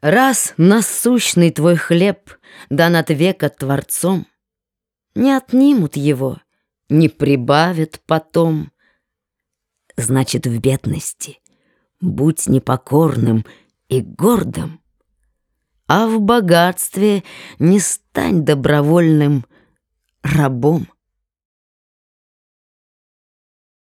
Раз насущный твой хлеб дан от века Творцом, Не отнимут его, не прибавят потом. Значит, в бедности будь непокорным и гордым, А в богатстве не стань добровольным рабом.